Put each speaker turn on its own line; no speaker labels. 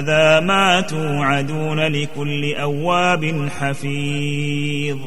هذا ما توعدون لكل أواب حفيظ.